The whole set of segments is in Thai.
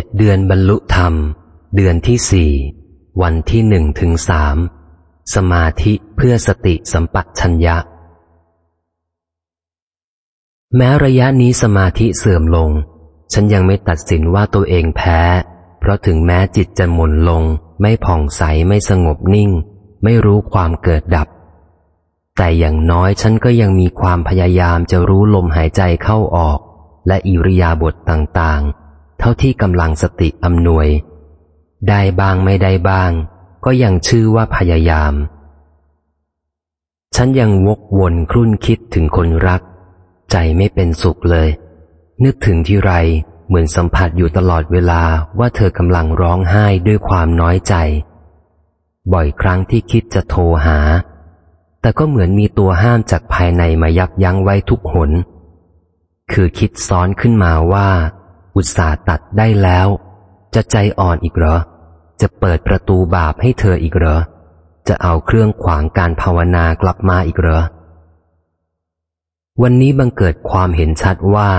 จ็ดเดือนบรรลุธรรม เดือนที่สี่วันที่หนึ่งถึงสามสมาธิเพื่อสติสัมปชัญญะ แม้ระยะนี้สมาธิเสื่อมลง ฉันยังไม่ตัดสินว่าตัวเองแพ้ เพราะถึงแม้จิตจะหมุนลง ไม่ผ่องใสไม่สงบนิ่ง ไม่รู้ความเกิดดับ แต่อย่างน้อยฉันก็ยังมีความพยายามจะรู้ลมหายใจเข้าออก และอิริยาบถต่างๆ เท่าที่กำลังสติอำนวย ได้บ้างไม่ได้บ้าง ก็ยังชื่อว่าพยายาม ฉันยังวกวนครุ่นคิดถึงคนรัก ใจไม่เป็นสุขเลย นึกถึงที่ไรเหมือนสัมผัสอยู่ตลอดเวลาว่าเธอกำลังร้องไห้ด้วยความน้อยใจ บ่อยครั้งที่คิดจะโทรหา แต่ก็เหมือนมีตัวห้ามจากภายในมายับยั้งไว้ทุกหน คือคิดซ้อนขึ้นมาว่า อุตส่าห์ตัดได้แล้ว จะใจอ่อนอีกเหรอ จะเปิดประตูบาปให้เธออีกเหรอ จะเอาเครื่องขวางการภาวนากลับมาอีกเหรอ วันนี้บังเกิดความเห็นชัดว่า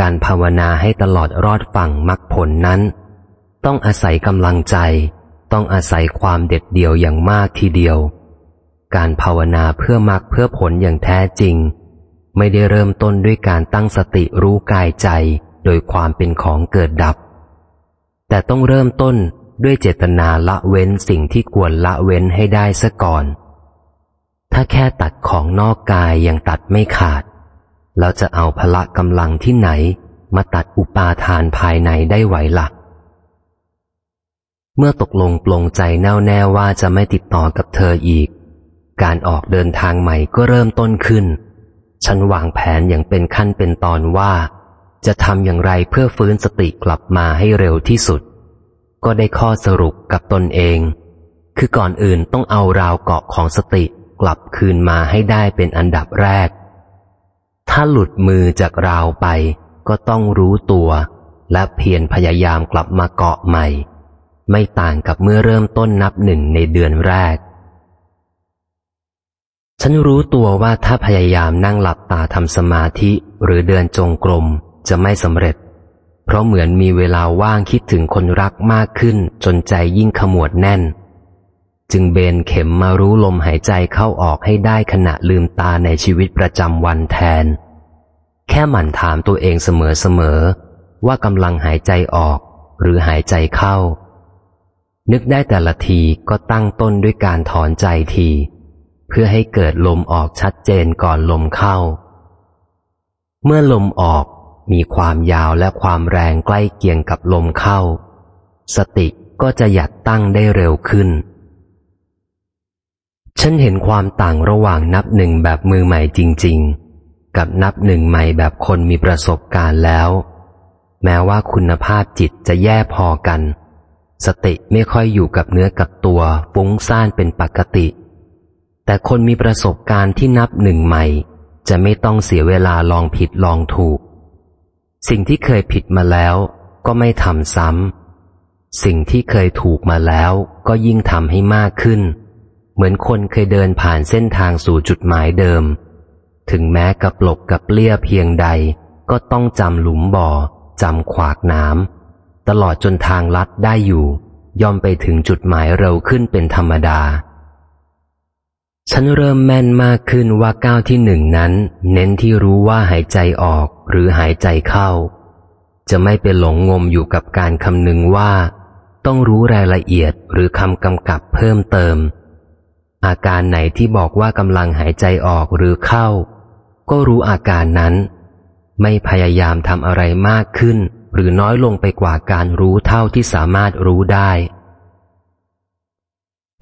การภาวนาให้ตลอดรอดฝั่งมรรคผลนั้น ต้องอาศัยกำลังใจ ต้องอาศัยความเด็ดเดี่ยวอย่างมากทีเดียว การภาวนาเพื่อมรรคเพื่อผลอย่างแท้จริง ไม่ได้เริ่มต้นด้วยการตั้งสติรู้กายใจ โดยความเป็นของเกิดดับ แต่ต้องเริ่มต้นด้วยเจตนาละเว้นสิ่งที่ควรละเว้นให้ได้ซะก่อน ถ้าแค่ตัดของนอกกายยังตัดไม่ขาดแล้วจะเอาพละกำลังที่ไหน มาตัดอุปาทานภายในได้ไหวละ่ะ เมื่อตกลงปลงใจแน่วแน่ว่าจะไม่ติดต่อกับเธออีก การออกเดินทางใหม่ก็เริ่มต้นขึ้น ฉันวางแผนอย่างเป็นขั้นเป็นตอนว่า จะทำอย่างไรเพื่อฟื้นสติกลับมาให้เร็วที่สุด ก็ได้ข้อสรุปกับตนเอง คือก่อนอื่นต้องเอาราวเกาะของสติกลับคืนมาให้ได้เป็นอันดับแรก ถ้าหลุดมือจากราวไป ก็ต้องรู้ตัว และเพียรพยายามกลับมาเกาะใหม่ ไม่ต่างกับเมื่อเริ่มต้นนับหนึ่งในเดือนแรก ฉันรู้ตัวว่าถ้าพยายามนั่งหลับตาทำสมาธิหรือเดินจงกรม จะไม่สำเร็จ เพราะเหมือนมีเวลาว่างคิดถึงคนรักมากขึ้น จนใจยิ่งขมวดแน่น จึงเบนเข็มมารู้ลมหายใจเข้าออกให้ได้ขณะลืมตาในชีวิตประจำวันแทน แค่หมั่นถามตัวเองเสมอๆว่ากำลังหายใจออก หรือหายใจเข้า นึกได้แต่ละทีก็ตั้งต้นด้วยการถอนใจทีเพื่อให้เกิดลมออกชัดเจนก่อนลมเข้า เมื่อลมออก มีความยาวและความแรงใกล้เคียงกับลมเข้า สติก็จะหยัดตั้งได้เร็วขึ้น ฉันเห็นความต่างระหว่างนับหนึ่งแบบมือใหม่จริง ๆ กับนับหนึ่งใหม่แบบคนมีประสบการณ์แล้ว แม้ว่าคุณภาพจิตจะแย่พอกัน สติไม่ค่อยอยู่กับเนื้อกับตัวฟุ้งซ่านเป็นปกติ แต่คนมีประสบการณ์ที่นับหนึ่งใหม่ จะไม่ต้องเสียเวลาลองผิดลองถูก สิ่งที่เคยผิดมาแล้ว ก็ไม่ทำซ้ำ สิ่งที่เคยถูกมาแล้ว ก็ยิ่งทำให้มากขึ้น เหมือนคนเคยเดินผ่านเส้นทางสู่จุดหมายเดิม ถึงแม้กับหลกกับเลี่ยเพียงใด ก็ต้องจำหลุมบ่อจำขวากน้ำตลอดจนทางลัดได้อยู่ ย่อมไปถึงจุดหมายเร็วขึ้นเป็นธรรมดา ฉันเริ่มแม่นมากขึ้นว่าก้าวที่หนึ่งนั้น เน้นที่รู้ว่าหายใจออกหรือหายใจเข้า จะไม่ไปหลงงมอยู่กับการคำนึงว่า ต้องรู้รายละเอียดหรือคำกำกับเพิ่มเติม อาการไหนที่บอกว่ากำลังหายใจออกหรือเข้า ก็รู้อาการนั้น ไม่พยายามทำอะไรมากขึ้น หรือน้อยลงไปกว่าการรู้เท่าที่สามารถรู้ได้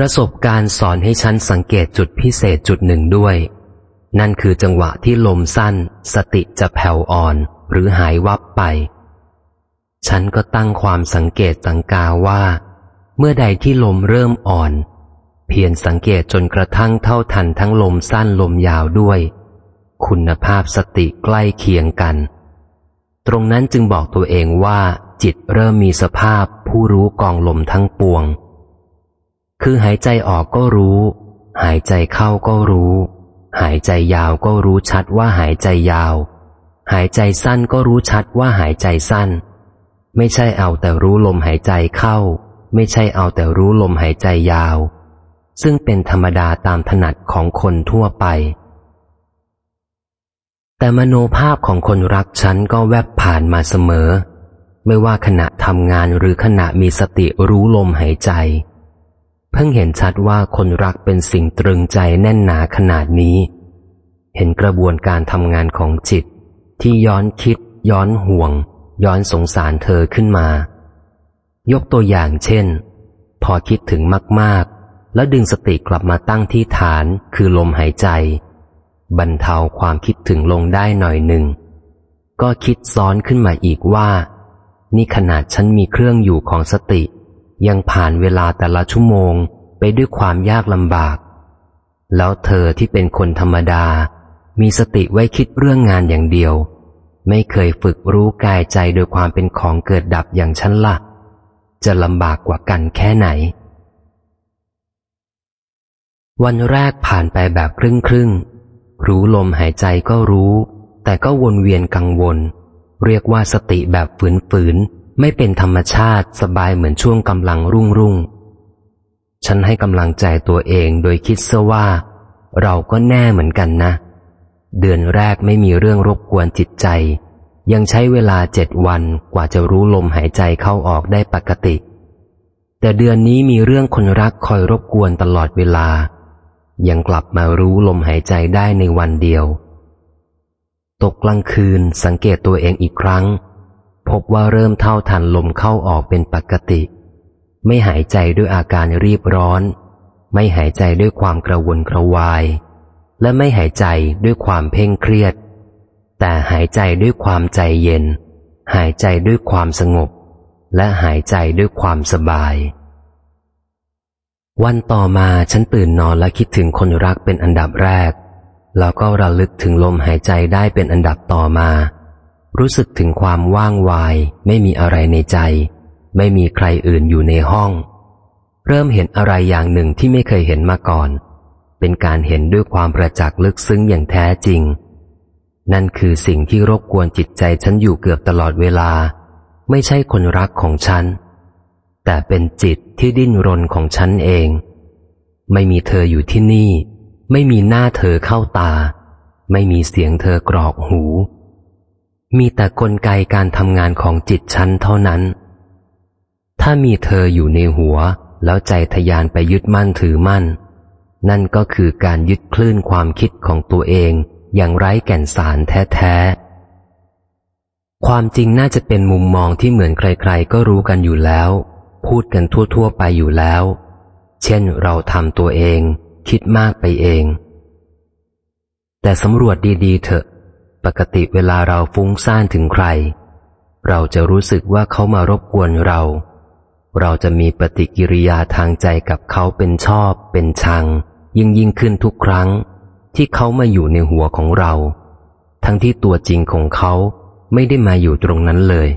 ประสบการณ์สอนให้ฉันสังเกตจุดพิเศษจุดหนึ่งด้วย นั่นคือจังหวะที่ลมสั้น สติจะแผ่วอ่อนหรือหายวับไป ฉันก็ตั้งความสังเกตสังกาว่า เมื่อใดที่ลมเริ่มอ่อน เพียรสังเกตจนกระทั่งเท่าทันทั้งลมสั้นลมยาวด้วย คุณภาพสติใกล้เคียงกัน ตรงนั้นจึงบอกตัวเองว่า จิตเริ่มมีสภาพผู้รู้กองลมทั้งปวง คือหายใจออกก็รู้ หายใจเข้าก็รู้ หายใจยาวก็รู้ชัดว่าหายใจยาว หายใจสั้นก็รู้ชัดว่าหายใจสั้น ไม่ใช่เอาแต่รู้ลมหายใจเข้า ไม่ใช่เอาแต่รู้ลมหายใจยาว ซึ่งเป็นธรรมดาตามถนัดของคนทั่วไป แต่มโนภาพของคนรักฉันก็แวบผ่านมาเสมอ ไม่ว่าขณะทำงานหรือขณะมีสติรู้ลมหายใจ เพิ่งเห็นชัดว่าคนรักเป็นสิ่งตรึงใจแน่นหนาขนาดนี้ เห็นกระบวนการทำงานของจิต ที่ย้อนคิด ย้อนห่วง ย้อนสงสารเธอขึ้นมา ยกตัวอย่างเช่น พอคิดถึงมาก ๆ แล้วดึงสติกลับมาตั้งที่ฐานคือลมหายใจ บรรเทาความคิดถึงลงได้หน่อยหนึ่ง ก็คิดซ้อนขึ้นมาอีกว่า นี่ขนาดฉันมีเครื่องอยู่ของสติ ยังผ่านเวลาแต่ละชั่วโมงไปด้วยความยากลำบาก แล้วเธอที่เป็นคนธรรมดา มีสติไว้คิดเรื่องงานอย่างเดียว ไม่เคยฝึกรู้กายใจโดยความเป็นของเกิดดับอย่างฉันละ่ะ จะลำบากกว่ากันแค่ไหน วันแรกผ่านไปแบบครึ่งครึ่งรู้ลมหายใจก็รู้ แต่ก็วนเวียนกังวล เรียกว่าสติแบบฝืนฝืน ไม่เป็นธรรมชาติสบายเหมือนช่วงกำลังรุ่งรุ่ง ฉันให้กำลังใจตัวเองโดยคิดเสว่า เราก็แน่เหมือนกันนะ เดือนแรกไม่มีเรื่องรบกวนจิตใจ ยังใช้เวลาเจ็ดวันกว่าจะรู้ลมหายใจเข้าออกได้ปกติ แต่เดือนนี้มีเรื่องคนรักคอยรบกวนตลอดเวลา ยังกลับมารู้ลมหายใจได้ในวันเดียว ตกกลางคืนสังเกตตัวเองอีกครั้ง พบว่าเริ่มเท่าทันลมเข้าออกเป็นปกติ ไม่หายใจด้วยอาการรีบร้อน ไม่หายใจด้วยความกระวนกระวาย และไม่หายใจด้วยความเพ่งเครียด แต่หายใจด้วยความใจเย็น หายใจด้วยความสงบ และหายใจด้วยความสบาย วันต่อมาฉันตื่นนอนและคิดถึงคนรักเป็นอันดับแรก แล้วก็ระลึกถึงลมหายใจได้เป็นอันดับต่อมา รู้สึกถึงความว่างวาย ไม่มีอะไรในใจ ไม่มีใครอื่นอยู่ในห้อง เริ่มเห็นอะไรอย่างหนึ่งที่ไม่เคยเห็นมาก่อน เป็นการเห็นด้วยความประจักษ์ลึกซึ้งอย่างแท้จริง นั่นคือสิ่งที่รบกวนจิตใจฉันอยู่เกือบตลอดเวลา ไม่ใช่คนรักของฉัน แต่เป็นจิตที่ดิ้นรนของฉันเอง ไม่มีเธออยู่ที่นี่ ไม่มีหน้าเธอเข้าตา ไม่มีเสียงเธอกรอกหู มีแต่กลไกการทำงานของจิตฉันเท่านั้น ถ้ามีเธออยู่ในหัว แล้วใจทยานไปยึดมั่นถือมั่น นั่นก็คือการยึดคลื่นความคิดของตัวเองอย่างไร้แก่นสารแท้ๆ ความจริงน่าจะเป็นมุมมองที่เหมือนใครๆ ก็รู้กันอยู่แล้ว พูดกันทั่วๆ ไปอยู่แล้ว เช่นเราทำตัวเอง คิดมากไปเอง แต่สำรวจดีๆ เถอะ ปกติเวลาเราฟุ้งซ่านถึงใคร เราจะรู้สึกว่าเขามารบกวนเรา เราจะมีปฏิกิริยาทางใจกับเขาเป็นชอบ เป็นชัง ยิ่งยิ่งขึ้นทุกครั้ง ที่เขามาอยู่ในหัวของเรา ทั้งที่ตัวจริงของเขาไม่ได้มาอยู่ตรงนั้นเลย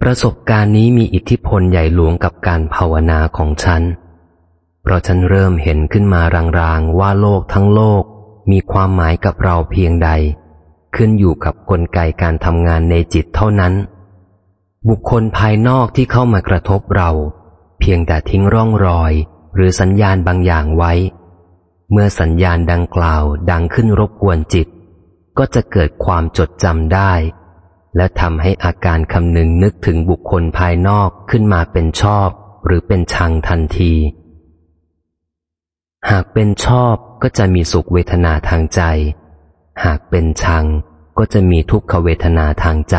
ประสบการณ์นี้มีอิทธิพลใหญ่หลวงกับการภาวนาของฉัน เพราะฉันเริ่มเห็นขึ้นมารางๆว่าโลกทั้งโลก มีความหมายกับเราเพียงใด ขึ้นอยู่กับกลไกการทำงานในจิตเท่านั้น บุคคลภายนอกที่เข้ามากระทบเรา เพียงแต่ทิ้งร่องรอย หรือสัญญาณบางอย่างไว้ เมื่อสัญญาณดังกล่าวดังขึ้นรบกวนจิต ก็จะเกิดความจดจำได้ และทำให้อาการคำนึงนึกถึงบุคคลภายนอกขึ้นมาเป็นชอบ หรือเป็นชังทันทีหากเป็นชอบ ก็จะมีสุขเวทนาทางใจ หากเป็นชังก็จะมีทุกขเวทนาทางใจ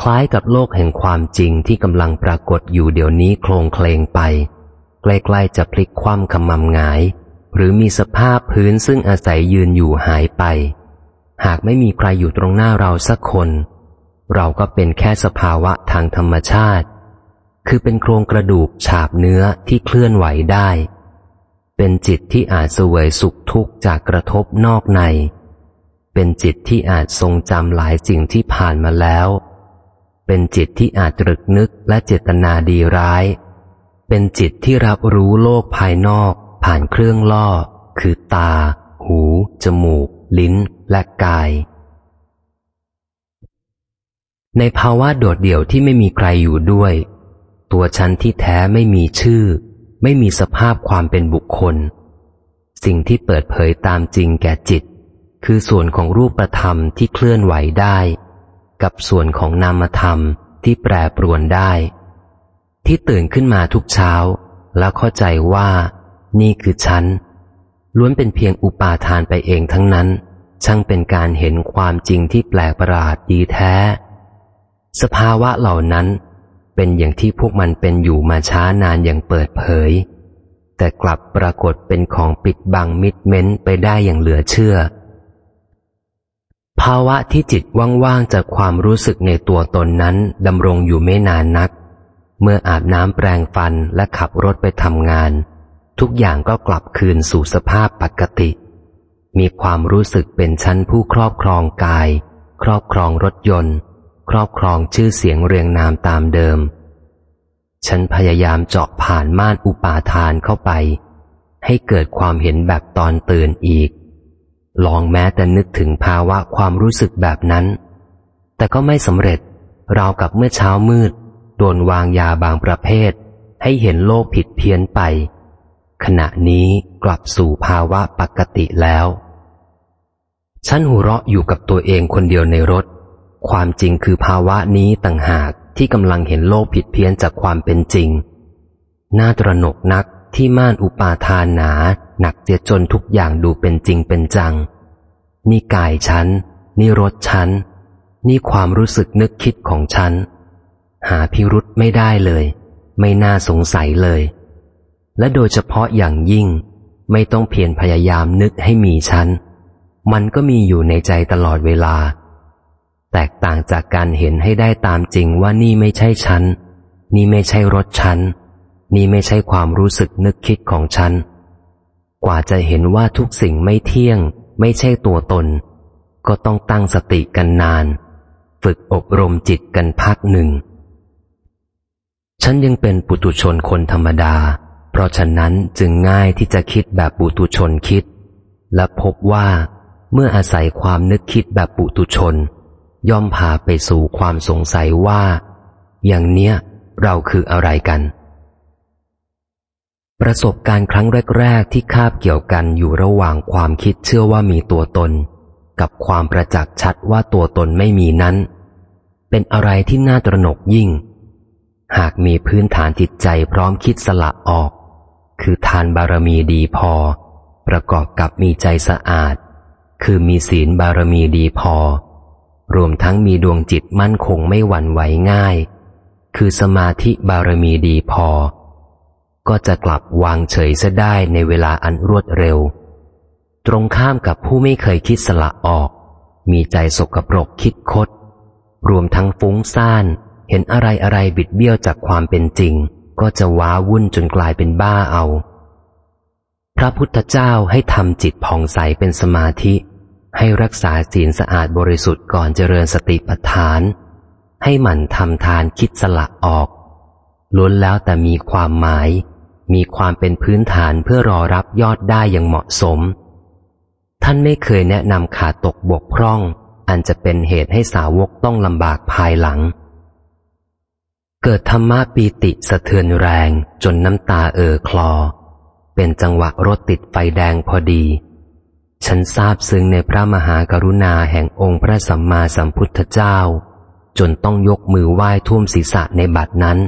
คล้ายกับโลกแห่งความจริงที่กำลังปรากฏอยู่เดี๋ยวนี้โคลงเคลงไป ใกล้ๆจะพลิกคว่ำขมำงาย หรือมีสภาพพื้นซึ่งอาศัยยืนอยู่หายไป หากไม่มีใครอยู่ตรงหน้าเราสักคน เราก็เป็นแค่สภาวะทางธรรมชาติ คือเป็นโครงกระดูกฉาบเนื้อที่เคลื่อนไหวได้ เป็นจิตที่อาจสวยสุขทุกข์จากกระทบนอกใน เป็นจิตที่อาจทรงจำหลายสิ่งที่ผ่านมาแล้ว เป็นจิตที่อาจตรึกนึกและเจตนาดีร้าย เป็นจิตที่รับรู้โลกภายนอก ผ่านเครื่องล่อ คือตา หู จมูก ลิ้น และกาย ในภาวะโดดเดี่ยวที่ไม่มีใครอยู่ด้วย ตัวฉันที่แท้ไม่มีชื่อ ไม่มีสภาพความเป็นบุคคล สิ่งที่เปิดเผยตามจริงแก่จิต คือส่วนของรูปธรรมที่เคลื่อนไหวได้ กับส่วนของนามธรรมที่แปรปรวนได้ ที่ตื่นขึ้นมาทุกเช้า แล้วเข้าใจว่า นี่คือฉัน ล้วนเป็นเพียงอุปาทานไปเองทั้งนั้น ช่างเป็นการเห็นความจริงที่แปลกประหลาดดีแท้ สภาวะเหล่านั้น เป็นอย่างที่พวกมันเป็นอยู่มาช้านานอย่างเปิดเผย แต่กลับปรากฏเป็นของปิดบังมิดเม้นไปได้อย่างเหลือเชื่อ ภาวะที่จิตว่างๆจากความรู้สึกในตัวตนนั้นดำรงอยู่ไม่นานนัก เมื่ออาบน้ำแปรงฟันและขับรถไปทำงาน ทุกอย่างก็กลับคืนสู่สภาพปกติ มีความรู้สึกเป็นชั้นผู้ครอบครองกาย ครอบครองรถยนต์ ครอบครองชื่อเสียงเรียงนามตามเดิม ฉันพยายามเจาะผ่านม่านอุปาทานเข้าไป ให้เกิดความเห็นแบบตอนตื่นอีก ลองแม้แต่นึกถึงภาวะความรู้สึกแบบนั้น แต่ก็ไม่สำเร็จราวกับเมื่อเช้ามืด โดนวางยาบางประเภท ให้เห็นโลกผิดเพี้ยนไป ขณะนี้กลับสู่ภาวะปกติแล้ว ฉันหัวเราะอยู่กับตัวเองคนเดียวในรถ ความจริงคือภาวะนี้ต่างหากที่กำลังเห็นโลกผิดเพี้ยนจากความเป็นจริง น่าตระหนกนักที่ม่านอุปาทานหนา หนักเจียจนทุกอย่างดูเป็นจริงเป็นจัง นี่กายฉัน นี่รถฉัน นี่ความรู้สึกนึกคิดของฉัน หาพิรุษไม่ได้เลย ไม่น่าสงสัยเลย และโดยเฉพาะอย่างยิ่ง ไม่ต้องเพียรพยายามนึกให้มีฉัน มันก็มีอยู่ในใจตลอดเวลา แตกต่างจากการเห็นให้ได้ตามจริงว่านี่ไม่ใช่ฉัน นี่ไม่ใช่รถฉัน นี่ไม่ใช่ความรู้สึกนึกคิดของฉัน กว่าจะเห็นว่าทุกสิ่งไม่เที่ยง ไม่ใช่ตัวตน ก็ต้องตั้งสติกันนาน ฝึกอบรมจิตกันพักหนึ่ง ฉันยังเป็นปุตุชนคนธรรมดา เพราะฉะนั้นจึงง่ายที่จะคิดแบบปุตุชนคิด และพบว่าเมื่ออาศัยความนึกคิดแบบปุตุชน ย่อมพาไปสู่ความสงสัยว่า อย่างเนี้ยเราคืออะไรกัน ประสบการณ์ครั้งแรก ๆ ที่คาบเกี่ยวกันอยู่ระหว่างความคิดเชื่อว่ามีตัวตน กับความประจักษ์ชัดว่าตัวตนไม่มีนั้น เป็นอะไรที่น่าตระหนกยิ่ง หากมีพื้นฐานจิตใจพร้อมคิดสละออก คือทานบารมีดีพอ ประกอบกับมีใจสะอาด คือมีศีลบารมีดีพอ รวมทั้งมีดวงจิตมั่นคงไม่หวั่นไหวง่าย คือสมาธิบารมีดีพอ ก็จะกลับวางเฉยซะได้ในเวลาอันรวดเร็ว ตรงข้ามกับผู้ไม่เคยคิดสละออก มีใจสกปรกคิดคด รวมทั้งฟุ้งซ่านเห็นอะไรอะไรบิดเบี้ยวจากความเป็นจริง ก็จะว้าวุ่นจนกลายเป็นบ้าเอา พระพุทธเจ้าให้ทำจิตผ่องใสเป็นสมาธิ ให้รักษาศีลสะอาดบริสุทธิ์ก่อนเจริญสติปัฏฐาน ให้หมั่นทำทานคิดสละออก ล้วนแล้วแต่มีความหมาย มีความเป็นพื้นฐานเพื่อรอรับยอดได้อย่างเหมาะสม ท่านไม่เคยแนะนำขาดตกบกพร่อง อันจะเป็นเหตุให้สาวกต้องลำบากภายหลัง เกิดธรรมะปีติสะเทือนแรงจนน้ำตาเอ่อคลอ เป็นจังหวะรถติดไฟแดงพอดี ฉันทราบซึ้งในพระมหากรุณาแห่งองค์พระสัมมาสัมพุทธเจ้า จนต้องยกมือไหว้ท่วมศีรษะในบัดนั้น